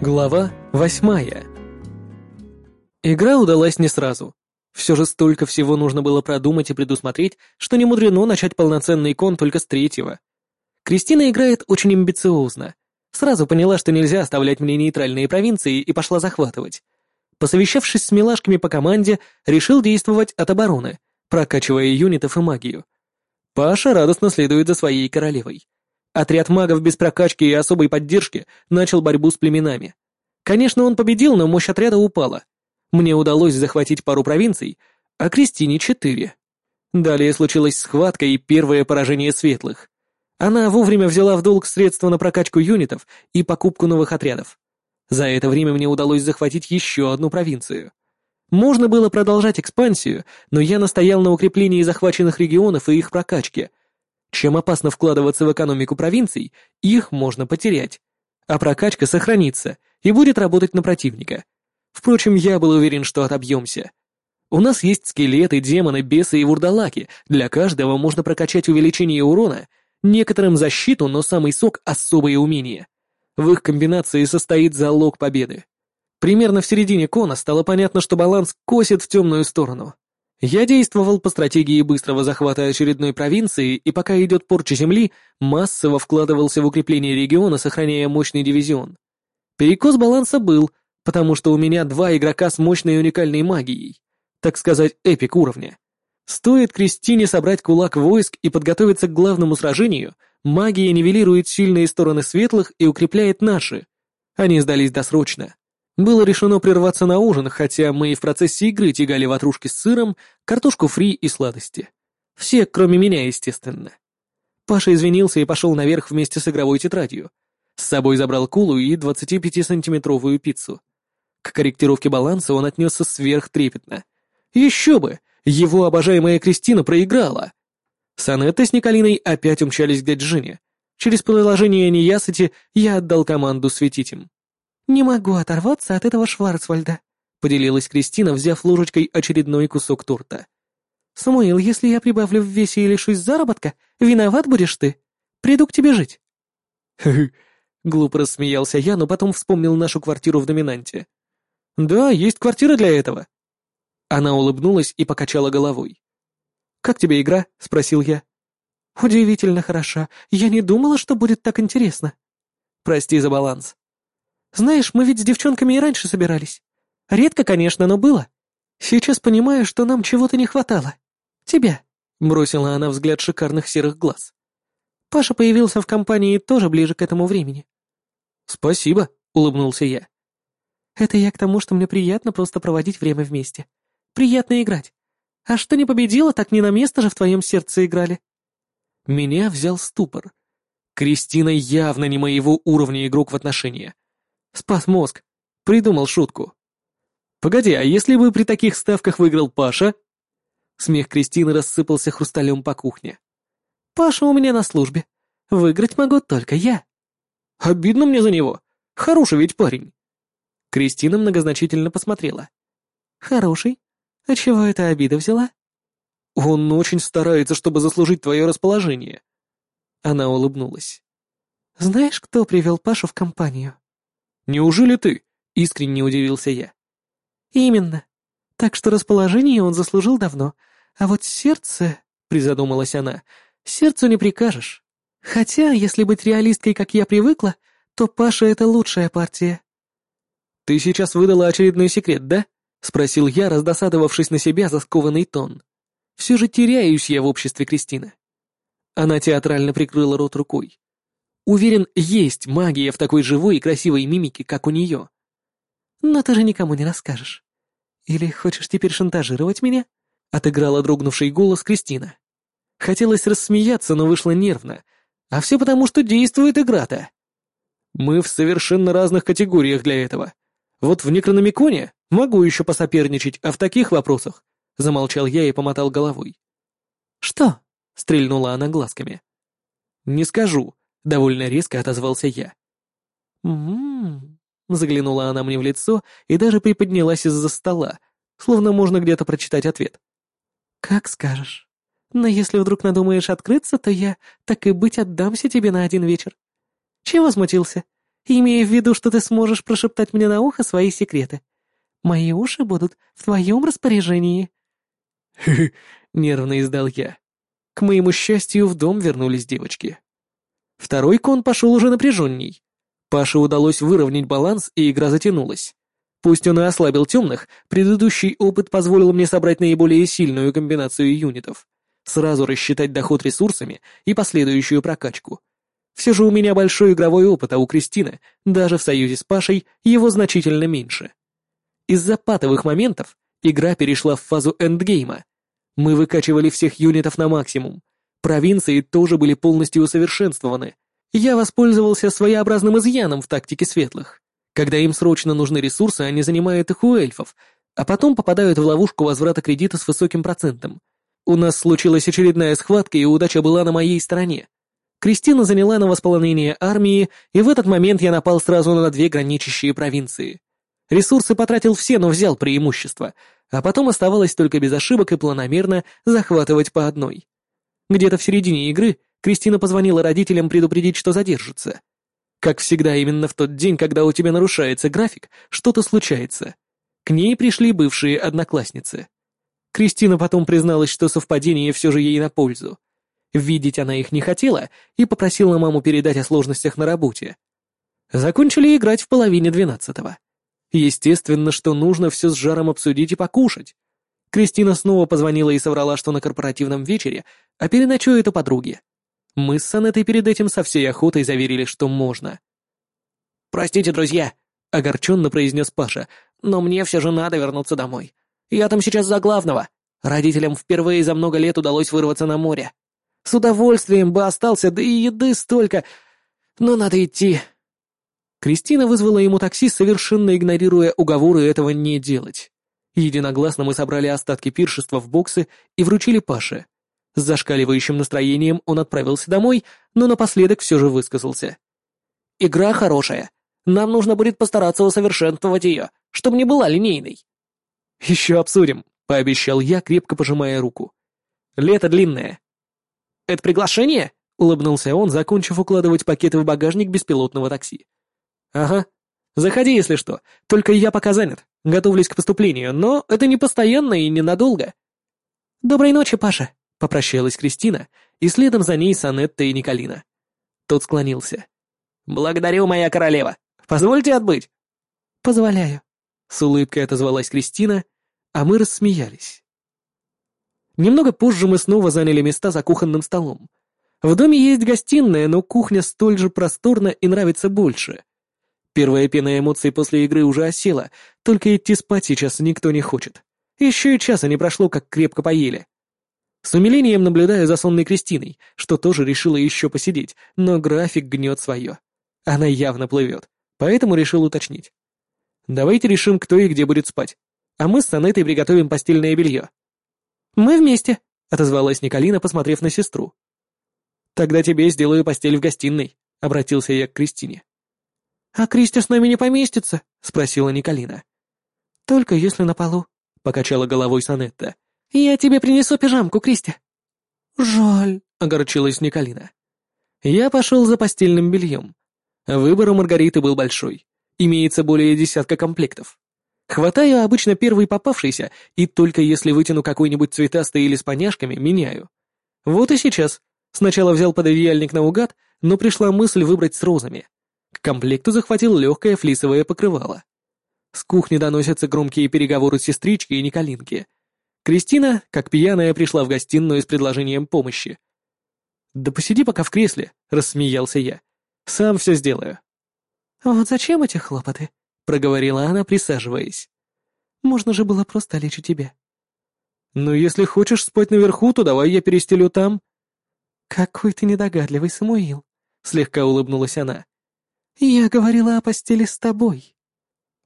Глава восьмая. Игра удалась не сразу. Все же столько всего нужно было продумать и предусмотреть, что не мудрено начать полноценный кон только с третьего. Кристина играет очень амбициозно. Сразу поняла, что нельзя оставлять мне нейтральные провинции и пошла захватывать. Посовещавшись с милашками по команде, решил действовать от обороны, прокачивая юнитов и магию. Паша радостно следует за своей королевой. Отряд магов без прокачки и особой поддержки начал борьбу с племенами. Конечно, он победил, но мощь отряда упала. Мне удалось захватить пару провинций, а Кристине — четыре. Далее случилась схватка и первое поражение светлых. Она вовремя взяла в долг средства на прокачку юнитов и покупку новых отрядов. За это время мне удалось захватить еще одну провинцию. Можно было продолжать экспансию, но я настоял на укреплении захваченных регионов и их прокачке — чем опасно вкладываться в экономику провинций, их можно потерять. А прокачка сохранится и будет работать на противника. Впрочем, я был уверен, что отобьемся. У нас есть скелеты, демоны, бесы и вурдалаки. Для каждого можно прокачать увеличение урона, некоторым защиту, но самый сок — особые умения. В их комбинации состоит залог победы. Примерно в середине кона стало понятно, что баланс косит в темную сторону. Я действовал по стратегии быстрого захвата очередной провинции, и пока идет порча земли, массово вкладывался в укрепление региона, сохраняя мощный дивизион. Перекос баланса был, потому что у меня два игрока с мощной уникальной магией, так сказать, эпик уровня. Стоит Кристине собрать кулак войск и подготовиться к главному сражению, магия нивелирует сильные стороны светлых и укрепляет наши. Они сдались досрочно. Было решено прерваться на ужин, хотя мы и в процессе игры тягали ватрушки с сыром, картошку фри и сладости. Все, кроме меня, естественно. Паша извинился и пошел наверх вместе с игровой тетрадью. С собой забрал кулу и 25-сантиметровую пиццу. К корректировке баланса он отнесся сверхтрепетно. Еще бы! Его обожаемая Кристина проиграла! Санетта с Николиной опять умчались к дядь Жене. Через приложение неясыти я отдал команду светить им. «Не могу оторваться от этого Шварцвальда», — поделилась Кристина, взяв ложечкой очередной кусок торта. «Самуил, если я прибавлю в весе и лишусь заработка, виноват будешь ты. Приду к тебе жить». Глупо рассмеялся я, но потом вспомнил нашу квартиру в доминанте. «Да, есть квартира для этого». Она улыбнулась и покачала головой. «Как тебе игра?» — спросил я. «Удивительно хороша. Я не думала, что будет так интересно». «Прости за баланс». Знаешь, мы ведь с девчонками и раньше собирались. Редко, конечно, но было. Сейчас понимаю, что нам чего-то не хватало. Тебя», — бросила она взгляд шикарных серых глаз. Паша появился в компании тоже ближе к этому времени. «Спасибо», — улыбнулся я. «Это я к тому, что мне приятно просто проводить время вместе. Приятно играть. А что не победила, так не на место же в твоем сердце играли». Меня взял ступор. Кристина явно не моего уровня игрок в отношения. Спас мозг. Придумал шутку. Погоди, а если бы при таких ставках выиграл Паша? Смех Кристины рассыпался хрусталем по кухне. Паша у меня на службе. Выиграть могу только я. Обидно мне за него. Хороший ведь парень. Кристина многозначительно посмотрела. Хороший? А чего эта обида взяла? Он очень старается, чтобы заслужить твое расположение. Она улыбнулась. Знаешь, кто привел Пашу в компанию? Неужели ты?» — искренне удивился я. «Именно. Так что расположение он заслужил давно. А вот сердце...» — призадумалась она. «Сердцу не прикажешь. Хотя, если быть реалисткой, как я привыкла, то Паша — это лучшая партия». «Ты сейчас выдала очередной секрет, да?» — спросил я, раздосадовавшись на себя за скованный тон. «Все же теряюсь я в обществе Кристины». Она театрально прикрыла рот рукой. Уверен, есть магия в такой живой и красивой мимике, как у нее. Но ты же никому не расскажешь. Или хочешь теперь шантажировать меня? Отыграла дрогнувший голос Кристина. Хотелось рассмеяться, но вышло нервно. А все потому, что действует игра-то. Мы в совершенно разных категориях для этого. Вот в Некрономиконе могу еще посоперничать, а в таких вопросах... Замолчал я и помотал головой. «Что?» — стрельнула она глазками. «Не скажу. Довольно резко отозвался я. «М-м-м», заглянула она мне в лицо и даже приподнялась из-за стола, словно можно где-то прочитать ответ. «Как скажешь. Но если вдруг надумаешь открыться, то я, так и быть, отдамся тебе на один вечер. Чего возмутился? имея в виду, что ты сможешь прошептать мне на ухо свои секреты. Мои уши будут в твоем распоряжении». Нервно издал я. К моему счастью, в дом вернулись девочки. Второй кон пошел уже напряженней. Паше удалось выровнять баланс, и игра затянулась. Пусть он и ослабил темных, предыдущий опыт позволил мне собрать наиболее сильную комбинацию юнитов, сразу рассчитать доход ресурсами и последующую прокачку. Все же у меня большой игровой опыт, а у Кристины, даже в союзе с Пашей, его значительно меньше. Из-за патовых моментов игра перешла в фазу эндгейма. Мы выкачивали всех юнитов на максимум. Провинции тоже были полностью усовершенствованы. Я воспользовался своеобразным изъяном в тактике светлых. Когда им срочно нужны ресурсы, они занимают их у эльфов, а потом попадают в ловушку возврата кредита с высоким процентом. У нас случилась очередная схватка, и удача была на моей стороне. Кристина заняла на восполнение армии, и в этот момент я напал сразу на две граничащие провинции. Ресурсы потратил все, но взял преимущество, а потом оставалось только без ошибок и планомерно захватывать по одной. Где-то в середине игры Кристина позвонила родителям предупредить, что задержится. Как всегда, именно в тот день, когда у тебя нарушается график, что-то случается. К ней пришли бывшие одноклассницы. Кристина потом призналась, что совпадение все же ей на пользу. Видеть она их не хотела и попросила маму передать о сложностях на работе. Закончили играть в половине двенадцатого. Естественно, что нужно все с жаром обсудить и покушать. Кристина снова позвонила и соврала, что на корпоративном вечере, а переночует у подруги. Мы с Санетой перед этим со всей охотой заверили, что можно. «Простите, друзья», — огорченно произнес Паша, «но мне все же надо вернуться домой. Я там сейчас за главного. Родителям впервые за много лет удалось вырваться на море. С удовольствием бы остался, да и еды столько. Но надо идти». Кристина вызвала ему такси, совершенно игнорируя уговоры этого не делать. Единогласно мы собрали остатки пиршества в боксы и вручили Паше. С зашкаливающим настроением он отправился домой, но напоследок все же высказался. «Игра хорошая. Нам нужно будет постараться усовершенствовать ее, чтобы не была линейной». «Еще обсудим», — пообещал я, крепко пожимая руку. «Лето длинное». «Это приглашение?» — улыбнулся он, закончив укладывать пакеты в багажник беспилотного такси. «Ага. Заходи, если что. Только я пока занят. Готовлюсь к поступлению, но это не постоянно и ненадолго». «Доброй ночи, Паша», — попрощалась Кристина, и следом за ней Санетта и Николина. Тот склонился. «Благодарю, моя королева. Позвольте отбыть». «Позволяю», — с улыбкой отозвалась Кристина, а мы рассмеялись. Немного позже мы снова заняли места за кухонным столом. В доме есть гостиная, но кухня столь же просторна и нравится больше. Первая пена эмоций после игры уже осела, только идти спать сейчас никто не хочет. Еще и часа не прошло, как крепко поели. С умилением наблюдаю за сонной Кристиной, что тоже решила еще посидеть, но график гнет свое. Она явно плывет, поэтому решил уточнить. Давайте решим, кто и где будет спать, а мы с Санетой приготовим постельное белье. «Мы вместе», — отозвалась Николина, посмотрев на сестру. «Тогда тебе сделаю постель в гостиной», — обратился я к Кристине. «А Кристи с нами не поместится?» — спросила Николина. «Только если на полу», — покачала головой Санетта. «Я тебе принесу пижамку, Кристи». «Жаль», — огорчилась Николина. Я пошел за постельным бельем. Выбор у Маргариты был большой. Имеется более десятка комплектов. Хватаю обычно первый попавшийся, и только если вытяну какой-нибудь цветастый или с поняшками, меняю. Вот и сейчас. Сначала взял пододеяльник наугад, но пришла мысль выбрать с розами. К комплекту захватил легкое флисовое покрывало. С кухни доносятся громкие переговоры сестрички и Николинки. Кристина, как пьяная, пришла в гостиную с предложением помощи. «Да посиди пока в кресле», — рассмеялся я. «Сам все сделаю». «Вот зачем эти хлопоты?» — проговорила она, присаживаясь. «Можно же было просто лечь у тебя». «Ну, если хочешь спать наверху, то давай я перестелю там». «Какой ты недогадливый, Самуил», — слегка улыбнулась она. «Я говорила о постели с тобой».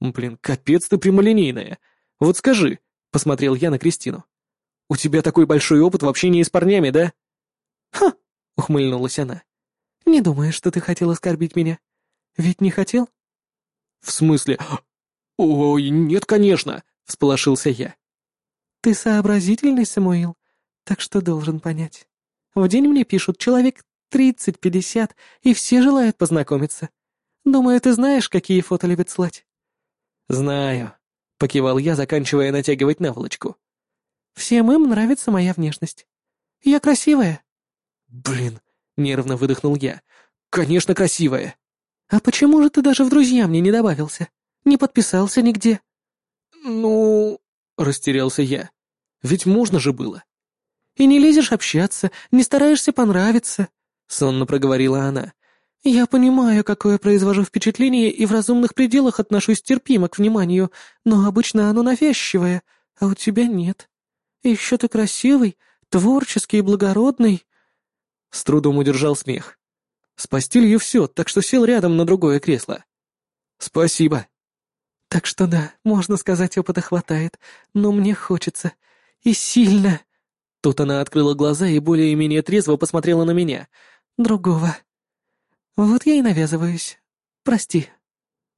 «Блин, капец ты прямолинейная. Вот скажи», — посмотрел я на Кристину. «У тебя такой большой опыт в общении с парнями, да?» «Ха!» — ухмыльнулась она. «Не думаю, что ты хотел оскорбить меня. Ведь не хотел?» «В смысле? Ой, нет, конечно!» — всполошился я. «Ты сообразительный, Самуил, так что должен понять. В день мне пишут человек тридцать-пятьдесят, и все желают познакомиться. Думаю, ты знаешь, какие фото любят слать?» «Знаю», — покивал я, заканчивая натягивать наволочку. «Всем им нравится моя внешность. Я красивая». «Блин», — нервно выдохнул я. «Конечно, красивая». «А почему же ты даже в друзья мне не добавился? Не подписался нигде?» «Ну...» — растерялся я. «Ведь можно же было». «И не лезешь общаться, не стараешься понравиться», — сонно проговорила она. «Я понимаю, какое произвожу впечатление и в разумных пределах отношусь терпимо к вниманию, но обычно оно навязчивое, а у тебя нет. И еще ты красивый, творческий и благородный». С трудом удержал смех. С постелью все, так что сел рядом на другое кресло. «Спасибо». «Так что да, можно сказать, опыта хватает, но мне хочется. И сильно». Тут она открыла глаза и более-менее трезво посмотрела на меня. «Другого». «Вот я и навязываюсь. Прости».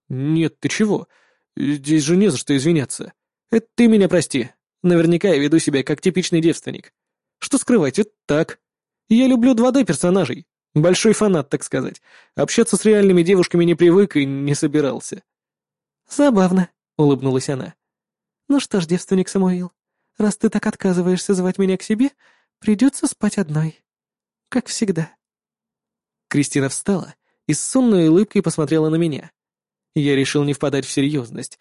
«Нет, ты чего? Здесь же не за что извиняться. Это ты меня прости. Наверняка я веду себя как типичный девственник. Что скрывать, это так. Я люблю 2D-персонажей. Большой фанат, так сказать. Общаться с реальными девушками не привык и не собирался». «Забавно», — улыбнулась она. «Ну что ж, девственник Самуил, раз ты так отказываешься звать меня к себе, придется спать одной. Как всегда». Кристина встала и с сонной улыбкой посмотрела на меня. Я решил не впадать в серьезность.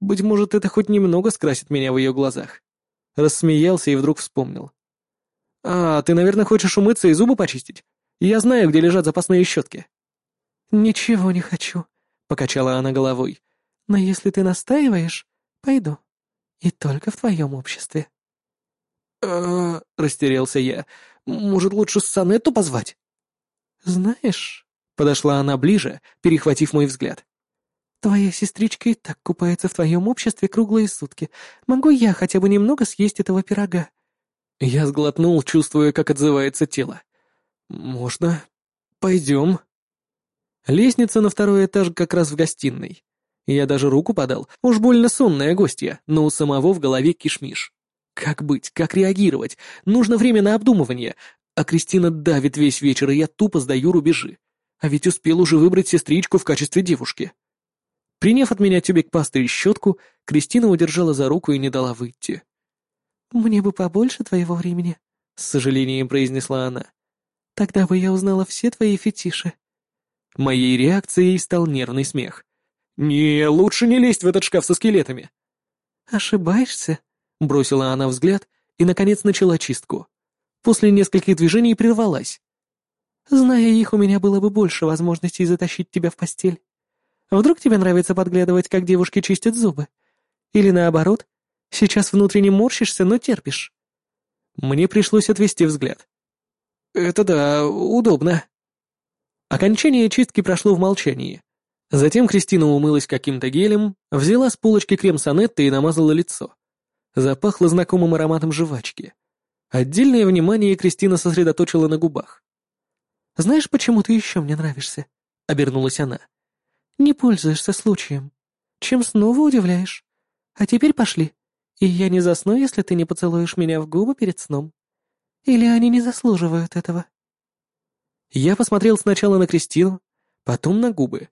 Быть может, это хоть немного скрасит меня в ее глазах. Рассмеялся и вдруг вспомнил. «А, ты, наверное, хочешь умыться и зубы почистить? Я знаю, где лежат запасные щетки». «Ничего не хочу», — покачала она головой. «Но если ты настаиваешь, пойду. И только в твоем обществе». «Э-э-э», растерялся я. «Может, лучше Санетту позвать?» «Знаешь...» — подошла она ближе, перехватив мой взгляд. «Твоя сестричка и так купается в твоем обществе круглые сутки. Могу я хотя бы немного съесть этого пирога?» Я сглотнул, чувствуя, как отзывается тело. «Можно? Пойдем». Лестница на второй этаж как раз в гостиной. Я даже руку подал, уж больно сонная гостья, но у самого в голове кишмиш. Как быть, как реагировать? Нужно время на обдумывание, а Кристина давит весь вечер, и я тупо сдаю рубежи. А ведь успел уже выбрать сестричку в качестве девушки. Приняв от меня тюбик пасты и щетку, Кристина удержала за руку и не дала выйти. «Мне бы побольше твоего времени», — с сожалением произнесла она. «Тогда бы я узнала все твои фетиши». Моей реакцией стал нервный смех. «Не, лучше не лезть в этот шкаф со скелетами». «Ошибаешься», — бросила она взгляд и, наконец, начала чистку после нескольких движений прервалась. «Зная их, у меня было бы больше возможностей затащить тебя в постель. Вдруг тебе нравится подглядывать, как девушки чистят зубы? Или наоборот, сейчас внутренне морщишься, но терпишь?» Мне пришлось отвести взгляд. «Это да, удобно». Окончание чистки прошло в молчании. Затем Кристина умылась каким-то гелем, взяла с полочки крем Санетты и намазала лицо. Запахло знакомым ароматом жвачки. Отдельное внимание Кристина сосредоточила на губах. «Знаешь, почему ты еще мне нравишься?» — обернулась она. «Не пользуешься случаем. Чем снова удивляешь? А теперь пошли, и я не засну, если ты не поцелуешь меня в губы перед сном. Или они не заслуживают этого?» Я посмотрел сначала на Кристину, потом на губы.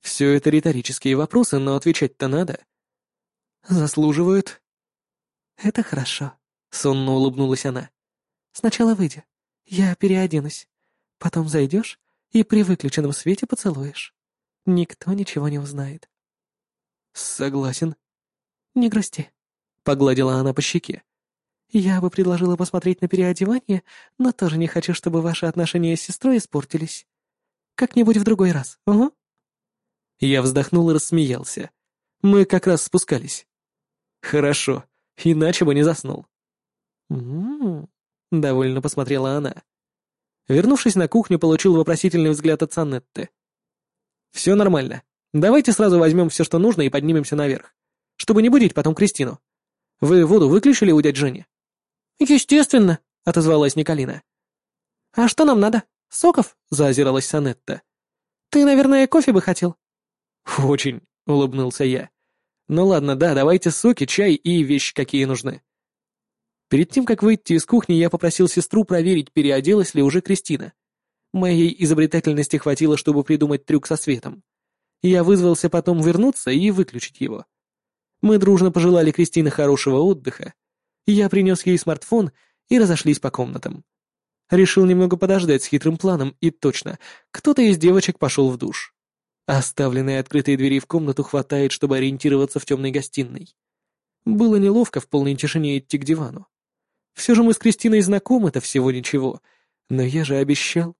Все это риторические вопросы, но отвечать-то надо. «Заслуживают?» «Это хорошо», Сонно улыбнулась она. «Сначала выйди. Я переоденусь. Потом зайдешь и при выключенном свете поцелуешь. Никто ничего не узнает». «Согласен». «Не грусти», — погладила она по щеке. «Я бы предложила посмотреть на переодевание, но тоже не хочу, чтобы ваши отношения с сестрой испортились. Как-нибудь в другой раз, угу?» Я вздохнул и рассмеялся. Мы как раз спускались. «Хорошо, иначе бы не заснул». «М-м-м», довольно посмотрела она. Вернувшись на кухню, получил вопросительный взгляд от Санетты. «Все нормально. Давайте сразу возьмем все, что нужно, и поднимемся наверх, чтобы не будить потом Кристину. Вы воду выключили у дядь Жени?» «Естественно», — отозвалась Николина. «А что нам надо? Соков?» — заозиралась Санетта. «Ты, наверное, кофе бы хотел?» «Очень», — улыбнулся я. «Ну ладно, да, давайте соки, чай и вещи, какие нужны». Перед тем, как выйти из кухни, я попросил сестру проверить, переоделась ли уже Кристина. Моей изобретательности хватило, чтобы придумать трюк со светом. Я вызвался потом вернуться и выключить его. Мы дружно пожелали Кристине хорошего отдыха. Я принес ей смартфон и разошлись по комнатам. Решил немного подождать с хитрым планом, и точно, кто-то из девочек пошел в душ. Оставленные открытые двери в комнату хватает, чтобы ориентироваться в темной гостиной. Было неловко в полной тишине идти к дивану. Все же мы с Кристиной знакомы-то всего ничего, но я же обещал.